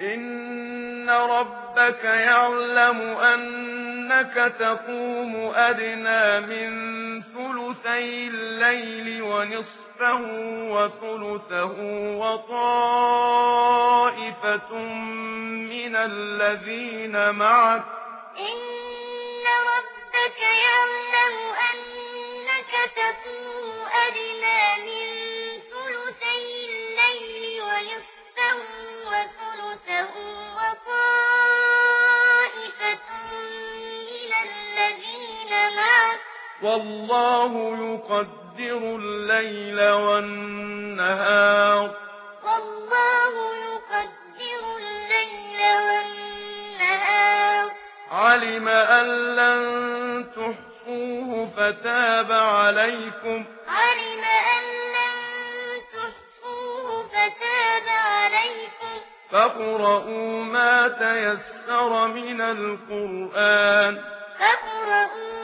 إن ربك يعلم أنك تقوم أدنى من ثلثي الليل ونصفه وثلثه وطائفة من الذين معك إن والله يقدر الليل والنهار. والله يقدر الليل والنهار. علم أن لن تحصوه فتاب عليكم. علم أن لن تحصوه فتاب عليكم. فقرؤوا ما تيسر من القرآن. فقرؤوا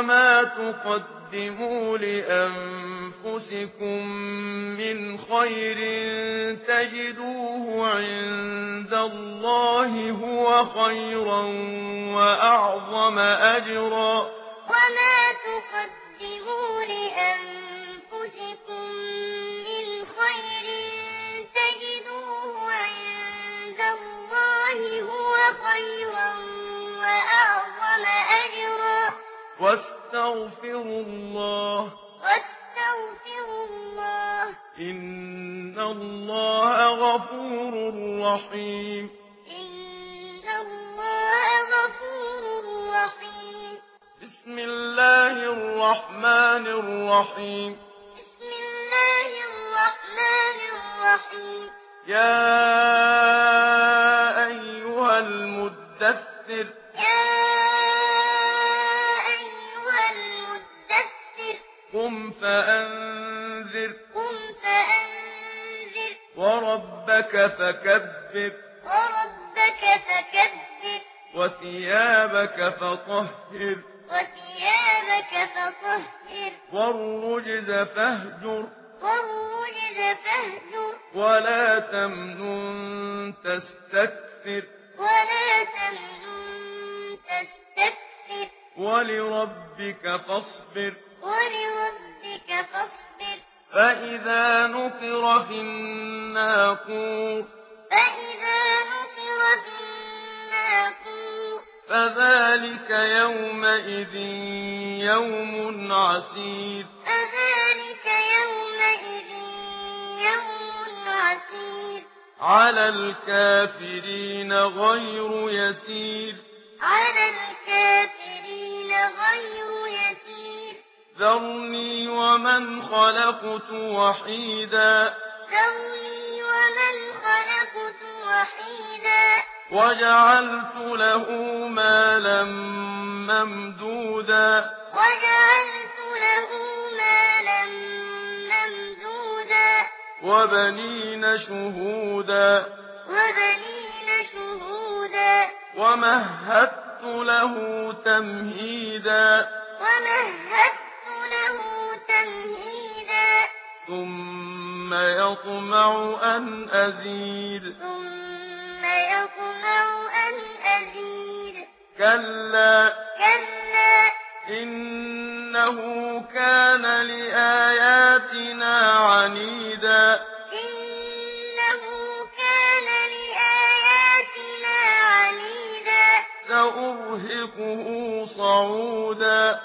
وما تقدموا لأنفسكم من خير تجدوه عند الله هو خيرا وأعظم أجرا وما تقدموا لأنفسكم واستغفر الله. واستغفر الله. إن الله غفور رحيم. إن الله غفور رحيم. بسم الله الرحمن الرحيم. بسم الله الرحمن الرحيم. يا أيها المدثر. وربك فكبر. وربك فكبر. وثيابك فطهر. وثيابك فطهر. والرجز فاهجر. والرجز فاهجر. ولا تمنن تستكثر. ولا تمنن تستكثر. ولربك فاصبر. ولربك فإذا نقر في الناقور فإذا نقر في الناقور فذلك يومئذ يوم عسير فذلك يومئذ يوم عسير على الكافرين غير يسير على الكافرين غير يسير ذرني ومن خلقت وحيدا ذرني ومن خلقت وحيدا وجعلت له ما لم ممدودا وجعلت له ما لم ممدودا وبنين شهودا وبنين شهودا ومهدت له تمهيدا ومهدت ثم يطمع أن أزيد ثم يطمع أن أزيد كلا كلا إنه كان لآياتنا عنيدا إنه كان لآياتنا عنيدا سأرهقه صعودا